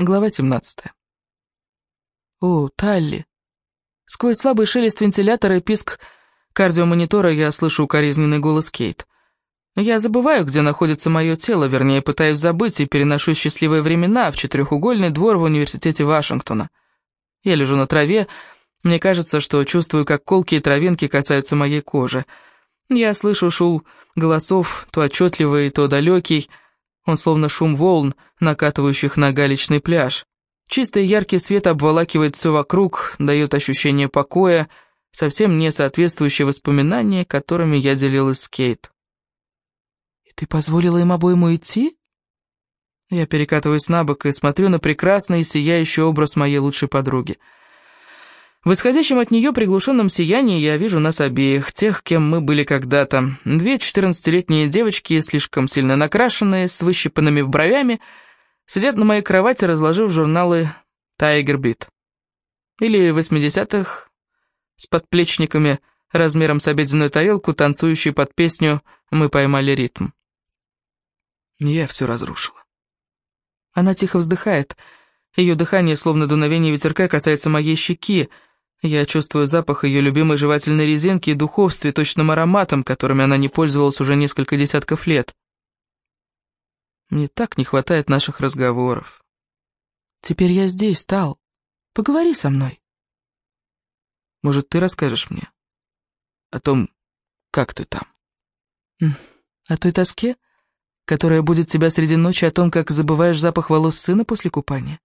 Глава 17. О, Талли. Сквозь слабый шелест вентилятора и писк кардиомонитора я слышу укоризненный голос Кейт. Я забываю, где находится мое тело, вернее, пытаюсь забыть и переношу счастливые времена в четырехугольный двор в университете Вашингтона. Я лежу на траве, мне кажется, что чувствую, как колки и травинки касаются моей кожи. Я слышу шум голосов, то отчетливый, то далекий, он словно шум волн, накатывающих на галечный пляж. Чистый яркий свет обволакивает все вокруг, дает ощущение покоя, совсем не соответствующие воспоминания, которыми я делилась с Кейт. «И ты позволила им обоим уйти?» Я перекатываюсь на бок и смотрю на прекрасный сияющий образ моей лучшей подруги — в исходящем от нее приглушенном сиянии я вижу нас обеих, тех, кем мы были когда-то. Две четырнадцатилетние девочки, слишком сильно накрашенные, с выщипанными бровями, сидят на моей кровати, разложив журналы «Тайгер Бит». Или восьмидесятых с подплечниками размером с обеденную тарелку, танцующие под песню «Мы поймали ритм». Я все разрушила. Она тихо вздыхает. Ее дыхание, словно дуновение ветерка, касается моей щеки, я чувствую запах ее любимой жевательной резинки и духов с цветочным ароматом, которыми она не пользовалась уже несколько десятков лет. Мне так не хватает наших разговоров. Теперь я здесь, Тал. Поговори со мной. Может, ты расскажешь мне о том, как ты там? О той тоске, которая будет тебя среди ночи, о том, как забываешь запах волос сына после купания?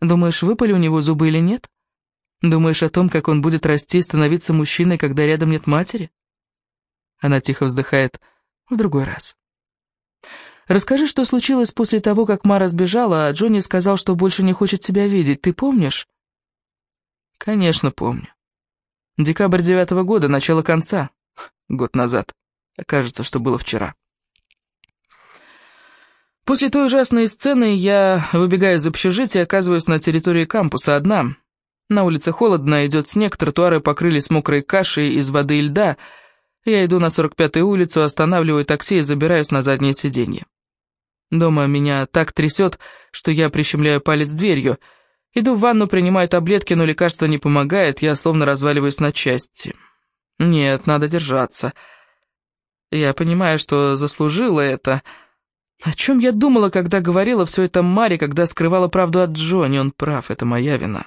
Думаешь, выпали у него зубы или нет? Думаешь о том, как он будет расти и становиться мужчиной, когда рядом нет матери? Она тихо вздыхает. В другой раз. Расскажи, что случилось после того, как Мара сбежала, а Джонни сказал, что больше не хочет тебя видеть. Ты помнишь? Конечно, помню. Декабрь девятого года, начало конца. Год назад. Кажется, что было вчера. После той ужасной сцены я выбегаю из общежития и оказываюсь на территории кампуса одна. На улице холодно, идет снег, тротуары покрылись мокрой кашей из воды и льда. Я иду на 45-ю улицу, останавливаю такси и забираюсь на заднее сиденье. Дома меня так трясет, что я прищемляю палец дверью. Иду в ванну, принимаю таблетки, но лекарство не помогает, я словно разваливаюсь на части. Нет, надо держаться. Я понимаю, что заслужила это. О чем я думала, когда говорила все это Маре, когда скрывала правду от Джонни? Он прав, это моя вина.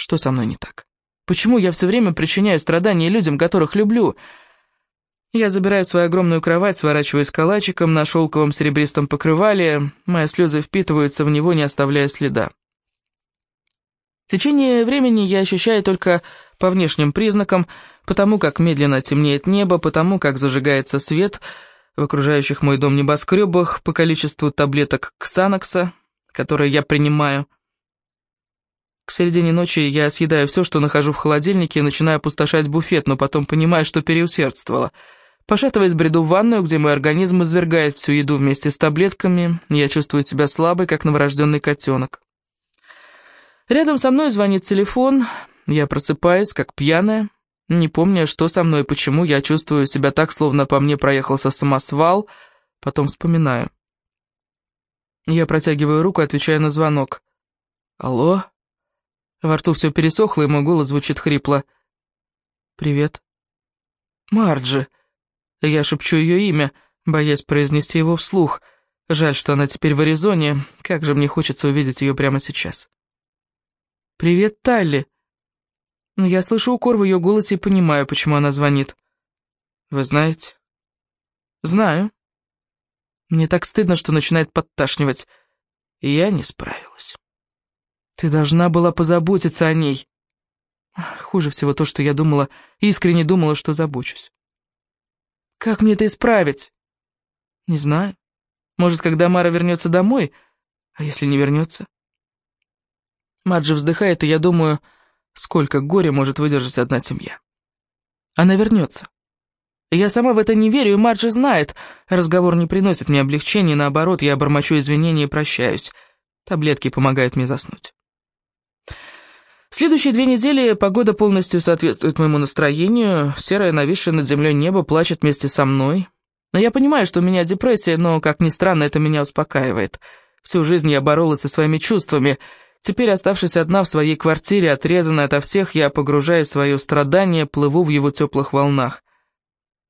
Что со мной не так? Почему я все время причиняю страдания людям, которых люблю? Я забираю свою огромную кровать, сворачиваюсь калачиком на шелковом серебристом покрывале. Мои слезы впитываются в него, не оставляя следа. В течение времени я ощущаю только по внешним признакам, потому как медленно темнеет небо, потому как зажигается свет в окружающих мой дом небоскребах, по количеству таблеток Ксанокса, которые я принимаю – к середине ночи я съедаю все, что нахожу в холодильнике, и начинаю опустошать буфет, но потом понимаю, что переусердствовала. Пошатываясь, бреду в ванную, где мой организм извергает всю еду вместе с таблетками, я чувствую себя слабой, как новорожденный котенок. Рядом со мной звонит телефон, я просыпаюсь, как пьяная, не помня, что со мной и почему, я чувствую себя так, словно по мне проехался самосвал, потом вспоминаю. Я протягиваю руку, отвечаю на звонок. «Алло?» Во рту все пересохло, и мой голос звучит хрипло. «Привет». «Марджи». Я шепчу ее имя, боясь произнести его вслух. Жаль, что она теперь в Аризоне. Как же мне хочется увидеть ее прямо сейчас. «Привет, Талли». Я слышу укор в ее голосе и понимаю, почему она звонит. «Вы знаете?» «Знаю». Мне так стыдно, что начинает подташнивать. Я не справилась. Ты должна была позаботиться о ней. Хуже всего то, что я думала, искренне думала, что забочусь. Как мне это исправить? Не знаю. Может, когда Мара вернется домой? А если не вернется? Маджи вздыхает, и я думаю, сколько горя может выдержать одна семья. Она вернется. Я сама в это не верю, и Марджи знает. Разговор не приносит мне облегчения, наоборот, я обормочу извинения и прощаюсь. Таблетки помогают мне заснуть. Следующие две недели погода полностью соответствует моему настроению, серое нависшее над землей небо плачет вместе со мной. Но я понимаю, что у меня депрессия, но, как ни странно, это меня успокаивает. Всю жизнь я боролась со своими чувствами. Теперь, оставшись одна в своей квартире, отрезанная ото всех, я погружаюсь в свое страдание, плыву в его теплых волнах.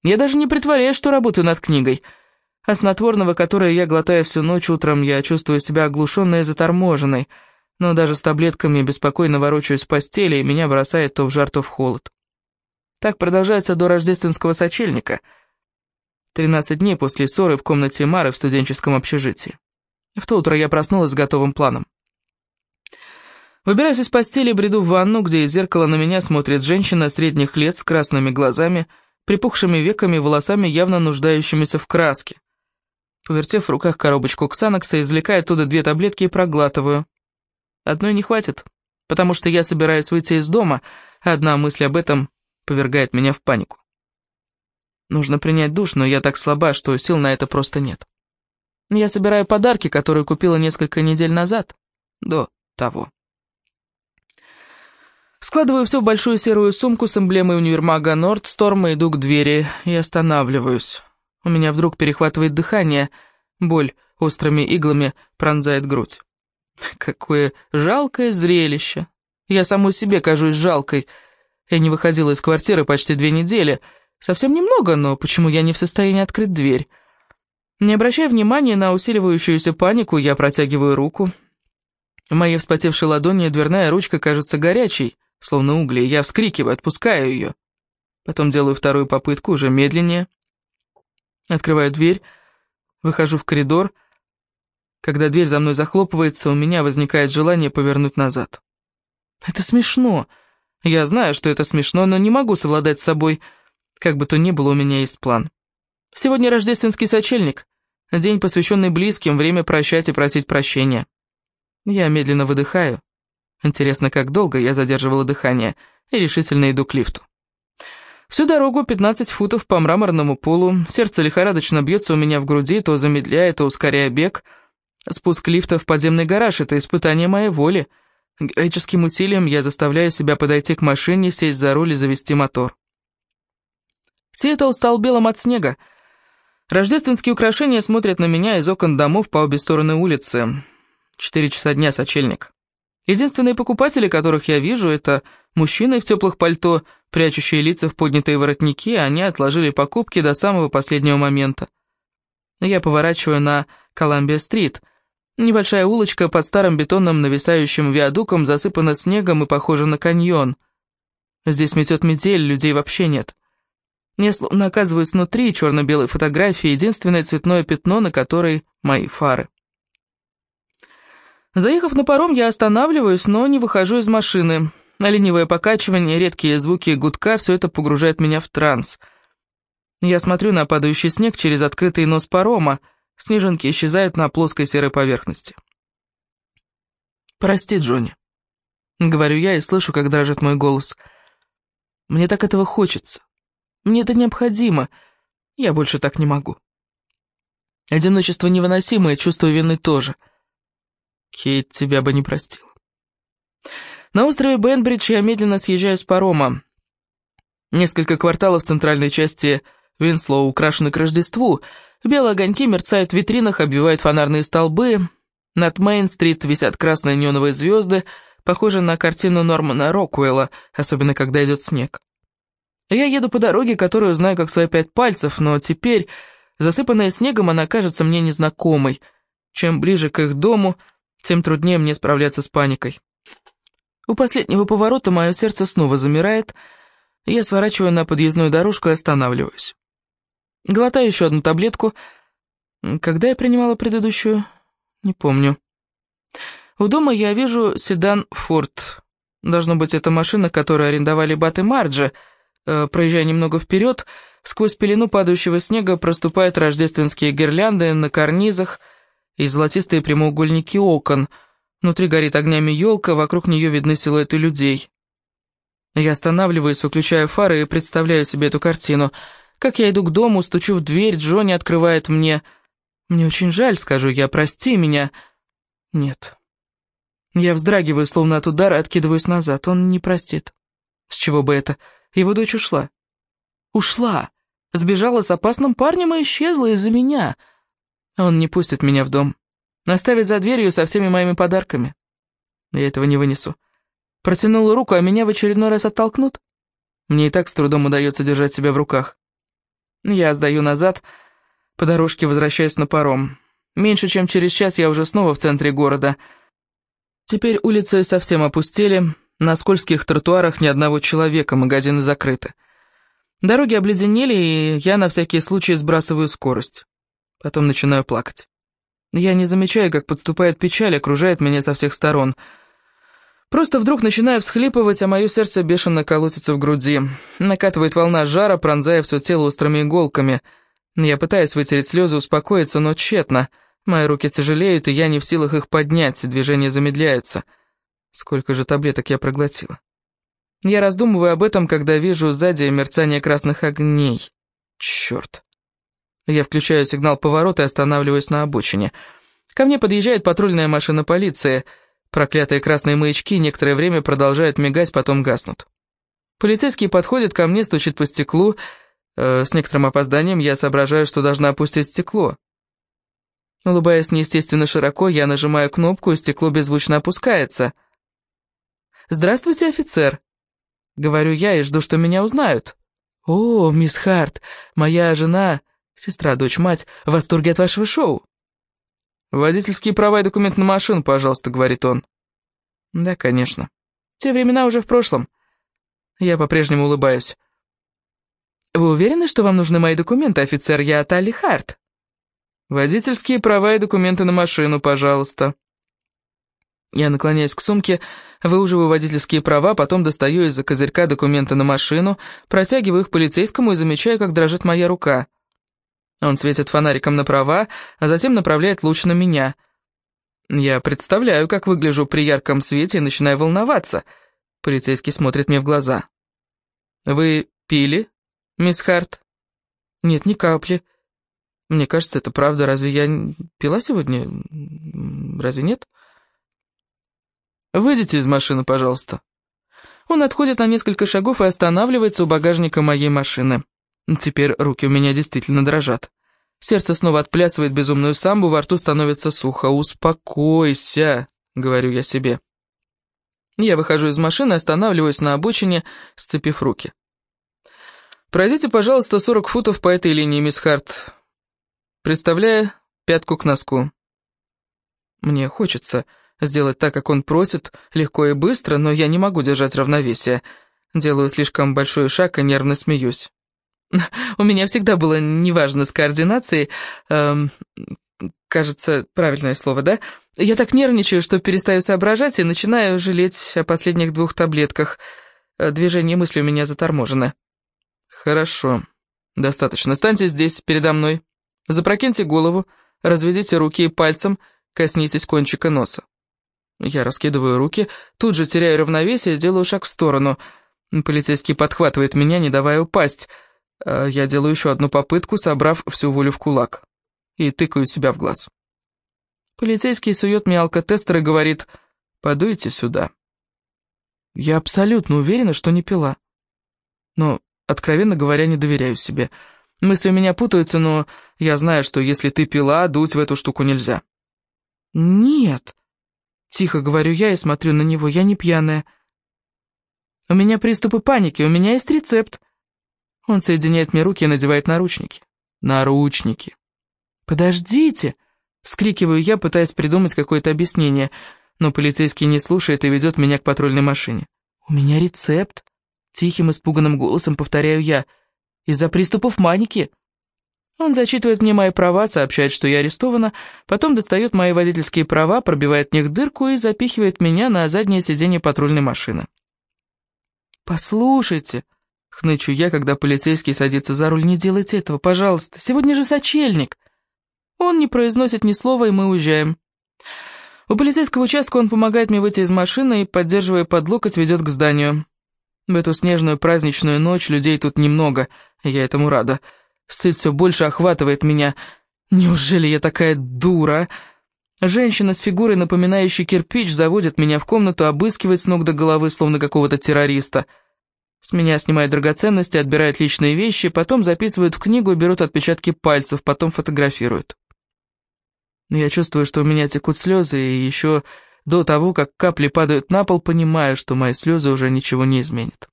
Я даже не притворяюсь, что работаю над книгой. А снотворного, которое я глотаю всю ночь, утром я чувствую себя оглушенной и заторможенной, но даже с таблетками беспокойно ворочаюсь в постели, и меня бросает то в жар, то в холод. Так продолжается до рождественского сочельника. Тринадцать дней после ссоры в комнате Мары в студенческом общежитии. В то утро я проснулась с готовым планом. Выбираюсь из постели бреду в ванну, где из зеркала на меня смотрит женщина средних лет с красными глазами, припухшими веками и волосами, явно нуждающимися в краске. Повертев в руках коробочку Ксанокса, извлекаю оттуда две таблетки и проглатываю. Одной не хватит, потому что я собираюсь выйти из дома, а одна мысль об этом повергает меня в панику. Нужно принять душ, но я так слаба, что сил на это просто нет. Я собираю подарки, которые купила несколько недель назад, до того. Складываю все в большую серую сумку с эмблемой универмага Нордсторма, иду к двери и останавливаюсь. У меня вдруг перехватывает дыхание, боль острыми иглами пронзает грудь. Какое жалкое зрелище. Я самой себе кажусь жалкой. Я не выходила из квартиры почти две недели. Совсем немного, но почему я не в состоянии открыть дверь? Не обращая внимания на усиливающуюся панику, я протягиваю руку. В моей вспотевшей ладони дверная ручка кажется горячей, словно угли. Я вскрикиваю, отпускаю ее. Потом делаю вторую попытку, уже медленнее. Открываю дверь, выхожу в коридор. Когда дверь за мной захлопывается, у меня возникает желание повернуть назад. Это смешно. Я знаю, что это смешно, но не могу совладать с собой. Как бы то ни было, у меня есть план. Сегодня рождественский сочельник. День, посвященный близким, время прощать и просить прощения. Я медленно выдыхаю. Интересно, как долго я задерживала дыхание, и решительно иду к лифту. Всю дорогу 15 футов по мраморному полу, сердце лихорадочно бьется у меня в груди, то замедляя, то ускоряя бег. Спуск лифта в подземный гараж — это испытание моей воли. Героическим усилием я заставляю себя подойти к машине, сесть за руль и завести мотор. Сиэтл стал белым от снега. Рождественские украшения смотрят на меня из окон домов по обе стороны улицы. Четыре часа дня, сочельник. Единственные покупатели, которых я вижу, это мужчины в теплых пальто, прячущие лица в поднятые воротники, они отложили покупки до самого последнего момента. Я поворачиваю на Коламбия-стрит. Небольшая улочка под старым бетонным нависающим виадуком засыпана снегом и похожа на каньон. Здесь метет метель, людей вообще нет. Я словно оказываюсь внутри черно-белой фотографии, единственное цветное пятно, на которой мои фары. Заехав на паром, я останавливаюсь, но не выхожу из машины. Ленивое покачивание, редкие звуки гудка, все это погружает меня в транс. Я смотрю на падающий снег через открытый нос парома. Снежинки исчезают на плоской серой поверхности. «Прости, Джонни», — говорю я и слышу, как дрожит мой голос. «Мне так этого хочется. Мне это необходимо. Я больше так не могу». Одиночество невыносимое, чувство вины тоже — Кейт тебя бы не простила. На острове Бенбридж я медленно съезжаю с парома. Несколько кварталов центральной части Винслоу украшены к Рождеству. Белые огоньки мерцают в витринах, обвивают фонарные столбы. Над Мейн-стрит висят красные неоновые звезды, похожие на картину Нормана Роквелла, особенно когда идет снег. Я еду по дороге, которую знаю как свои пять пальцев, но теперь, засыпанная снегом, она кажется мне незнакомой. Чем ближе к их дому, тем труднее мне справляться с паникой. У последнего поворота мое сердце снова замирает, я сворачиваю на подъездную дорожку и останавливаюсь. Глотаю еще одну таблетку. Когда я принимала предыдущую? Не помню. У дома я вижу седан «Форд». Должно быть, это машина, которую арендовали Бат и Марджи. Э, проезжая немного вперед, сквозь пелену падающего снега проступают рождественские гирлянды на карнизах, и золотистые прямоугольники окон. Внутри горит огнями елка, вокруг нее видны силуэты людей. Я останавливаюсь, выключаю фары и представляю себе эту картину. Как я иду к дому, стучу в дверь, Джонни открывает мне. «Мне очень жаль», — скажу я, — «прости меня». Нет. Я вздрагиваю, словно от удара, откидываюсь назад. Он не простит. С чего бы это? Его дочь ушла. Ушла. Сбежала с опасным парнем и исчезла из-за меня. Он не пустит меня в дом. Оставить за дверью со всеми моими подарками. Я этого не вынесу. Протянула руку, а меня в очередной раз оттолкнут. Мне и так с трудом удается держать себя в руках. Я сдаю назад, по дорожке возвращаюсь на паром. Меньше чем через час я уже снова в центре города. Теперь улицы совсем опустели, на скользких тротуарах ни одного человека, магазины закрыты. Дороги обледенели, и я на всякий случай сбрасываю скорость. Потом начинаю плакать. Я не замечаю, как подступает печаль, окружает меня со всех сторон. Просто вдруг начинаю всхлипывать, а мое сердце бешено колотится в груди. Накатывает волна жара, пронзая все тело острыми иголками. Я пытаюсь вытереть слезы, успокоиться, но тщетно. Мои руки тяжелеют, и я не в силах их поднять, движения замедляются. Сколько же таблеток я проглотила? Я раздумываю об этом, когда вижу сзади мерцание красных огней. Черт. Я включаю сигнал поворота и останавливаюсь на обочине. Ко мне подъезжает патрульная машина полиции. Проклятые красные маячки некоторое время продолжают мигать, потом гаснут. Полицейский подходит ко мне, стучит по стеклу. Э, с некоторым опозданием я соображаю, что должна опустить стекло. Улыбаясь неестественно широко, я нажимаю кнопку, и стекло беззвучно опускается. «Здравствуйте, офицер!» Говорю я и жду, что меня узнают. «О, мисс Харт, моя жена Сестра, дочь, мать в восторге от вашего шоу. «Водительские права и документ на машину, пожалуйста», — говорит он. «Да, конечно. Те времена уже в прошлом». Я по-прежнему улыбаюсь. «Вы уверены, что вам нужны мои документы, офицер? Я Талли Харт». «Водительские права и документы на машину, пожалуйста». Я наклоняюсь к сумке, выуживаю водительские права, потом достаю из-за козырька документы на машину, протягиваю их полицейскому и замечаю, как дрожит моя рука. Он светит фонариком на права, а затем направляет луч на меня. Я представляю, как выгляжу при ярком свете и начинаю волноваться. Полицейский смотрит мне в глаза. «Вы пили, мисс Харт?» «Нет, ни капли. Мне кажется, это правда. Разве я пила сегодня? Разве нет?» «Выйдите из машины, пожалуйста». Он отходит на несколько шагов и останавливается у багажника моей машины. Теперь руки у меня действительно дрожат. Сердце снова отплясывает безумную самбу, во рту становится сухо. «Успокойся», — говорю я себе. Я выхожу из машины, останавливаюсь на обочине, сцепив руки. «Пройдите, пожалуйста, 40 футов по этой линии, мисс Харт, представляя пятку к носку». Мне хочется сделать так, как он просит, легко и быстро, но я не могу держать равновесие. Делаю слишком большой шаг и нервно смеюсь. У меня всегда было неважно с координацией. Эм, кажется, правильное слово, да? Я так нервничаю, что перестаю соображать и начинаю жалеть о последних двух таблетках. Э, движение мысли у меня заторможено. Хорошо. Достаточно. Станьте здесь, передо мной. Запрокиньте голову, разведите руки и пальцем коснитесь кончика носа. Я раскидываю руки, тут же теряю равновесие, делаю шаг в сторону. Полицейский подхватывает меня, не давая упасть. Э, я делаю еще одну попытку, собрав всю волю в кулак. И тыкаю себя в глаз. Полицейский сует мне алкотестер и говорит «Подуйте сюда». Я абсолютно уверена, что не пила. Но, откровенно говоря, не доверяю себе. Мысли у меня путаются, но я знаю, что если ты пила, дуть в эту штуку нельзя. «Нет», — тихо говорю я и смотрю на него, — «я не пьяная». «У меня приступы паники, у меня есть рецепт». Он соединяет мне руки и надевает наручники. Наручники. «Подождите!» — вскрикиваю я, пытаясь придумать какое-то объяснение, но полицейский не слушает и ведет меня к патрульной машине. «У меня рецепт!» — тихим испуганным голосом повторяю я. «Из-за приступов маники!» Он зачитывает мне мои права, сообщает, что я арестована, потом достает мои водительские права, пробивает в них дырку и запихивает меня на заднее сиденье патрульной машины. «Послушайте», Хнычу я, когда полицейский садится за руль. «Не делайте этого, пожалуйста. Сегодня же сочельник». Он не произносит ни слова, и мы уезжаем. У полицейского участка он помогает мне выйти из машины и, поддерживая под локоть, ведет к зданию. В эту снежную праздничную ночь людей тут немного, я этому рада. Стыд все больше охватывает меня. Неужели я такая дура? Женщина с фигурой, напоминающей кирпич, заводит меня в комнату, обыскивает с ног до головы, словно какого-то террориста. С меня снимают драгоценности, отбирают личные вещи, потом записывают в книгу берут отпечатки пальцев, потом фотографируют. Я чувствую, что у меня текут слезы, и еще до того, как капли падают на пол, понимаю, что мои слезы уже ничего не изменят.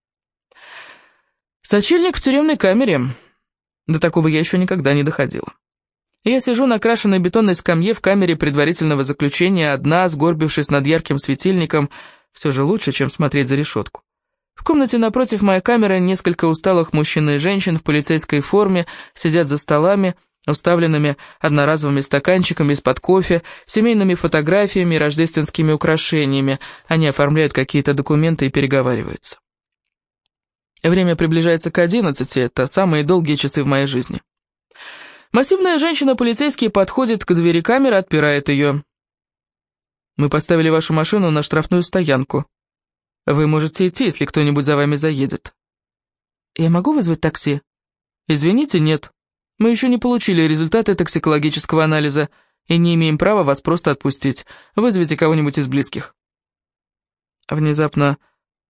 Сочельник в тюремной камере. До такого я еще никогда не доходила. Я сижу на крашенной бетонной скамье в камере предварительного заключения, одна, сгорбившись над ярким светильником, все же лучше, чем смотреть за решетку. В комнате напротив моей камеры несколько усталых мужчин и женщин в полицейской форме сидят за столами, уставленными одноразовыми стаканчиками из-под кофе, семейными фотографиями и рождественскими украшениями. Они оформляют какие-то документы и переговариваются. Время приближается к одиннадцати, это самые долгие часы в моей жизни. Массивная женщина-полицейский подходит к двери камеры, отпирает ее. «Мы поставили вашу машину на штрафную стоянку. Вы можете идти, если кто-нибудь за вами заедет». «Я могу вызвать такси?» «Извините, нет. Мы еще не получили результаты токсикологического анализа и не имеем права вас просто отпустить. Вызовите кого-нибудь из близких». Внезапно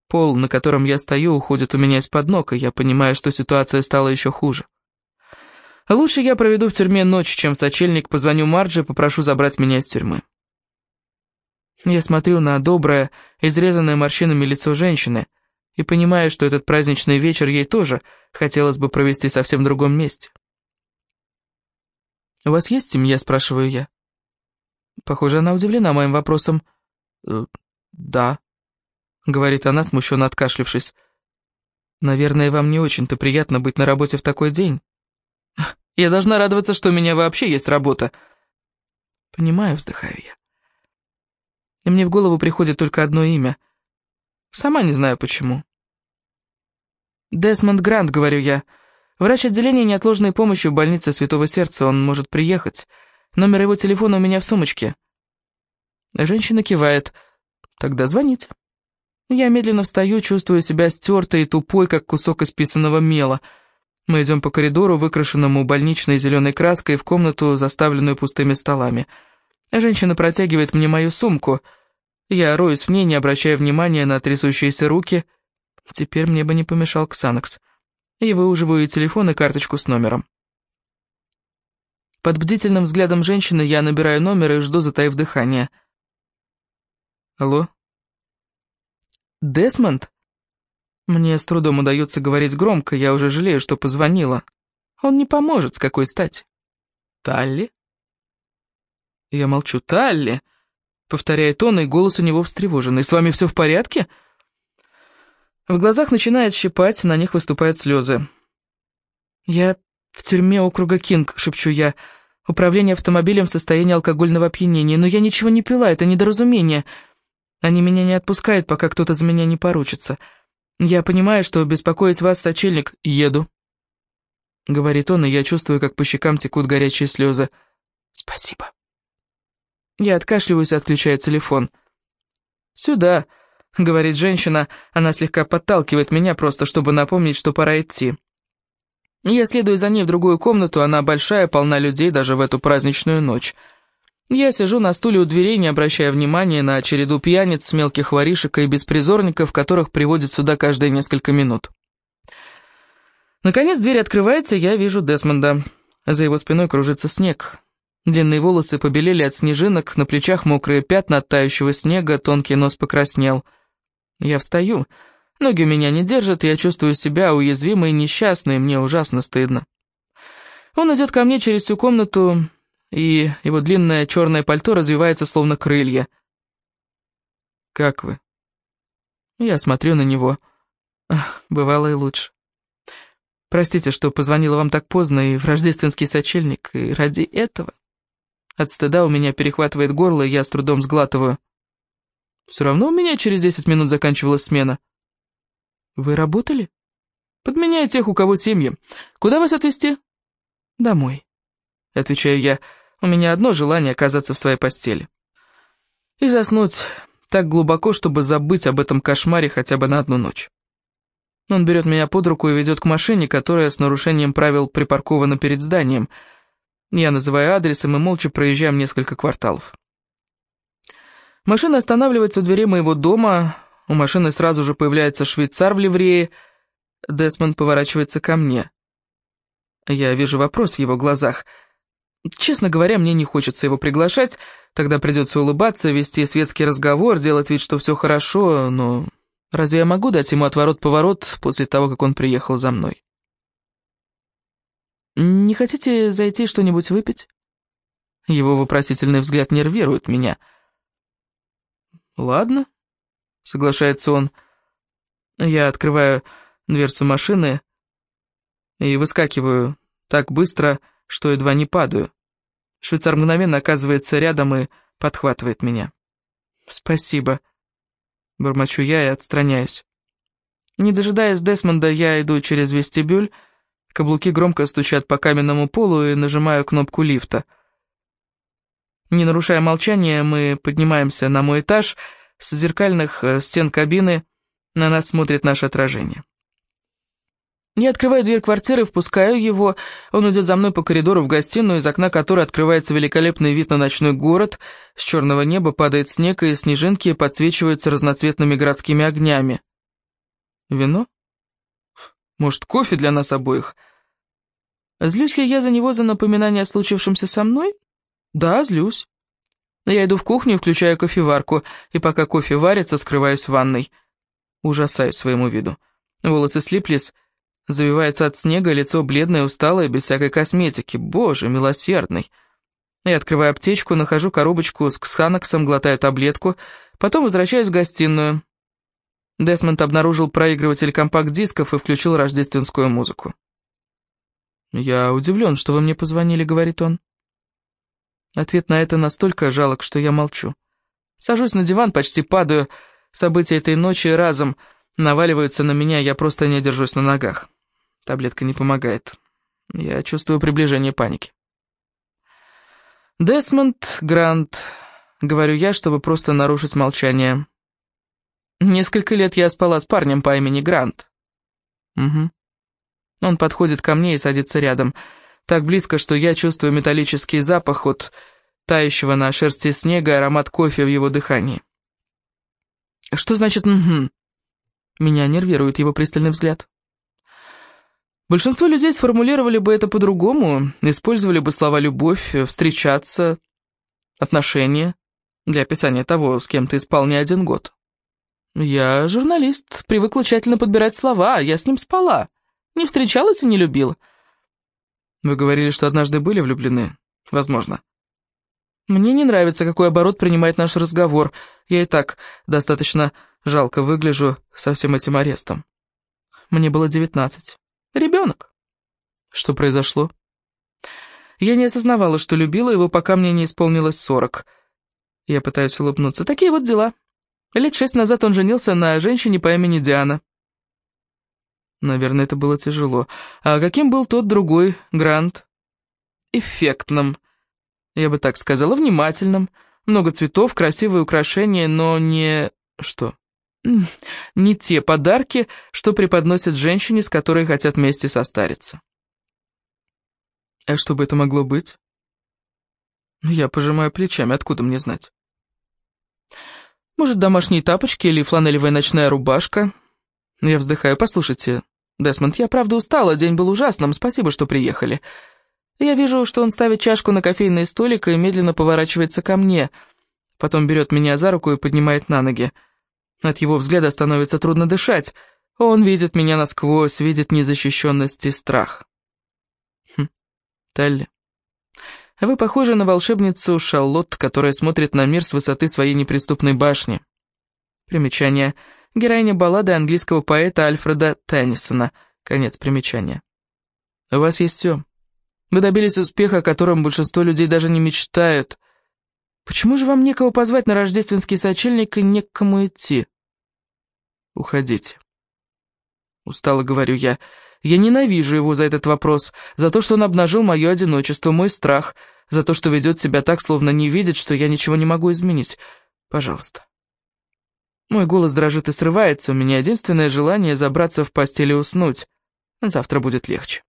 пол, на котором я стою, уходит у меня из-под ног, и я понимаю, что ситуация стала еще хуже. Лучше я проведу в тюрьме ночь, чем в сочельник позвоню Марджи и попрошу забрать меня из тюрьмы. Я смотрю на доброе, изрезанное морщинами лицо женщины и понимаю, что этот праздничный вечер ей тоже хотелось бы провести совсем в другом месте. «У вас есть семья?» – спрашиваю я. Похоже, она удивлена моим вопросом. «Э, «Да», — говорит она, смущенно откашлившись. «Наверное, вам не очень-то приятно быть на работе в такой день». Я должна радоваться, что у меня вообще есть работа. Понимаю, вздыхаю я. И мне в голову приходит только одно имя. Сама не знаю почему. Десмонд Грант, говорю я. Врач отделения неотложной помощи в больнице Святого Сердца. Он может приехать. Номер его телефона у меня в сумочке. Женщина кивает. Тогда звоните. Я медленно встаю, чувствую себя стертой и тупой, как кусок исписанного мела — мы идем по коридору, выкрашенному больничной зеленой краской, в комнату, заставленную пустыми столами. Женщина протягивает мне мою сумку. Я роюсь в ней, не обращая внимания на трясущиеся руки. Теперь мне бы не помешал Ксанакс. И выуживаю телефон и карточку с номером. Под бдительным взглядом женщины я набираю номер и жду, затаив дыхание. «Алло?» «Десмонд?» Мне с трудом удается говорить громко, я уже жалею, что позвонила. Он не поможет, с какой стати. Талли? Я молчу. Талли? Повторяет он, и голос у него встревоженный. С вами все в порядке? В глазах начинает щипать, на них выступают слезы. Я в тюрьме округа Кинг, шепчу я. Управление автомобилем в состоянии алкогольного опьянения. Но я ничего не пила, это недоразумение. Они меня не отпускают, пока кто-то за меня не поручится. «Я понимаю, что беспокоить вас, сочельник, еду», — говорит он, и я чувствую, как по щекам текут горячие слезы. «Спасибо». Я откашливаюсь и отключаю телефон. «Сюда», — говорит женщина, она слегка подталкивает меня, просто чтобы напомнить, что пора идти. Я следую за ней в другую комнату, она большая, полна людей даже в эту праздничную ночь. Я сижу на стуле у дверей, не обращая внимания на череду пьяниц, мелких воришек и беспризорников, которых приводят сюда каждые несколько минут. Наконец дверь открывается, я вижу Десмонда. За его спиной кружится снег. Длинные волосы побелели от снежинок, на плечах мокрые пятна от тающего снега, тонкий нос покраснел. Я встаю. Ноги меня не держат, я чувствую себя уязвимой и несчастной, мне ужасно стыдно. Он идет ко мне через всю комнату, и его длинное черное пальто развивается словно крылья. «Как вы?» Я смотрю на него. Бывало и лучше. Простите, что позвонила вам так поздно и в рождественский сочельник, и ради этого. От стыда у меня перехватывает горло, и я с трудом сглатываю. Все равно у меня через десять минут заканчивалась смена. Вы работали? Подменяю тех, у кого семьи. Куда вас отвезти? Домой. Отвечаю я, у меня одно желание оказаться в своей постели. И заснуть так глубоко, чтобы забыть об этом кошмаре хотя бы на одну ночь. Он берет меня под руку и ведет к машине, которая с нарушением правил припаркована перед зданием. Я называю адрес, и мы молча проезжаем несколько кварталов. Машина останавливается у двери моего дома, у машины сразу же появляется швейцар в ливрее. Десмонд поворачивается ко мне. Я вижу вопрос в его глазах — Честно говоря, мне не хочется его приглашать, тогда придется улыбаться, вести светский разговор, делать вид, что все хорошо, но разве я могу дать ему отворот-поворот после того, как он приехал за мной? «Не хотите зайти что-нибудь выпить?» Его вопросительный взгляд нервирует меня. «Ладно», — соглашается он. Я открываю дверцу машины и выскакиваю так быстро, что едва не падаю. Швейцар мгновенно оказывается рядом и подхватывает меня. «Спасибо», — бормочу я и отстраняюсь. Не дожидаясь Десмонда, я иду через вестибюль, каблуки громко стучат по каменному полу и нажимаю кнопку лифта. Не нарушая молчания, мы поднимаемся на мой этаж, с зеркальных э, стен кабины на нас смотрит наше отражение. Я открываю дверь квартиры, впускаю его. Он идет за мной по коридору в гостиную, из окна которой открывается великолепный вид на ночной город. С черного неба падает снег, и снежинки подсвечиваются разноцветными городскими огнями. Вино? Может, кофе для нас обоих? Злюсь ли я за него за напоминание о случившемся со мной? Да, злюсь. Я иду в кухню, включаю кофеварку, и пока кофе варится, скрываюсь в ванной. Ужасаюсь своему виду. Волосы слиплись, Завивается от снега, лицо бледное, усталое, без всякой косметики. Боже, милосердный. Я открываю аптечку, нахожу коробочку с ксаноксом, глотаю таблетку, потом возвращаюсь в гостиную. Десмонд обнаружил проигрыватель компакт-дисков и включил рождественскую музыку. «Я удивлен, что вы мне позвонили», — говорит он. Ответ на это настолько жалок, что я молчу. Сажусь на диван, почти падаю. События этой ночи разом наваливаются на меня, я просто не держусь на ногах. Таблетка не помогает. Я чувствую приближение паники. «Десмонд Грант», — говорю я, чтобы просто нарушить молчание. «Несколько лет я спала с парнем по имени Грант». «Угу». Он подходит ко мне и садится рядом. Так близко, что я чувствую металлический запах от тающего на шерсти снега и аромат кофе в его дыхании. «Что значит «угу»?» Меня нервирует его пристальный взгляд. Большинство людей сформулировали бы это по-другому, использовали бы слова «любовь», «встречаться», «отношения» для описания того, с кем ты спал не один год. Я журналист, привыкла тщательно подбирать слова, я с ним спала. Не встречалась и не любила. Вы говорили, что однажды были влюблены. Возможно. Мне не нравится, какой оборот принимает наш разговор. Я и так достаточно жалко выгляжу со всем этим арестом. Мне было девятнадцать. Ребенок. Что произошло? Я не осознавала, что любила его, пока мне не исполнилось сорок. Я пытаюсь улыбнуться. Такие вот дела. Лет шесть назад он женился на женщине по имени Диана. Наверное, это было тяжело. А каким был тот другой, Грант? Эффектным. Я бы так сказала, внимательным. Много цветов, красивые украшения, но не... Что? Не те подарки, что преподносят женщине, с которой хотят вместе состариться. А что бы это могло быть? Я пожимаю плечами, откуда мне знать? Может, домашние тапочки или фланелевая ночная рубашка? Я вздыхаю. Послушайте, Десмонд, я правда устала, день был ужасным, спасибо, что приехали. Я вижу, что он ставит чашку на кофейный столик и медленно поворачивается ко мне. Потом берет меня за руку и поднимает на ноги. От его взгляда становится трудно дышать. Он видит меня насквозь, видит незащищенность и страх. Хм, Талли, вы похожи на волшебницу Шаллот, которая смотрит на мир с высоты своей неприступной башни. Примечание. Героиня баллады английского поэта Альфреда Теннисона. Конец примечания. У вас есть все. Вы добились успеха, о котором большинство людей даже не мечтают. Почему же вам некого позвать на рождественский сочельник и некому идти? Уходите. Устало говорю я. Я ненавижу его за этот вопрос, за то, что он обнажил мое одиночество, мой страх, за то, что ведет себя так, словно не видит, что я ничего не могу изменить. Пожалуйста. Мой голос дрожит и срывается, у меня единственное желание забраться в постель и уснуть. Завтра будет легче.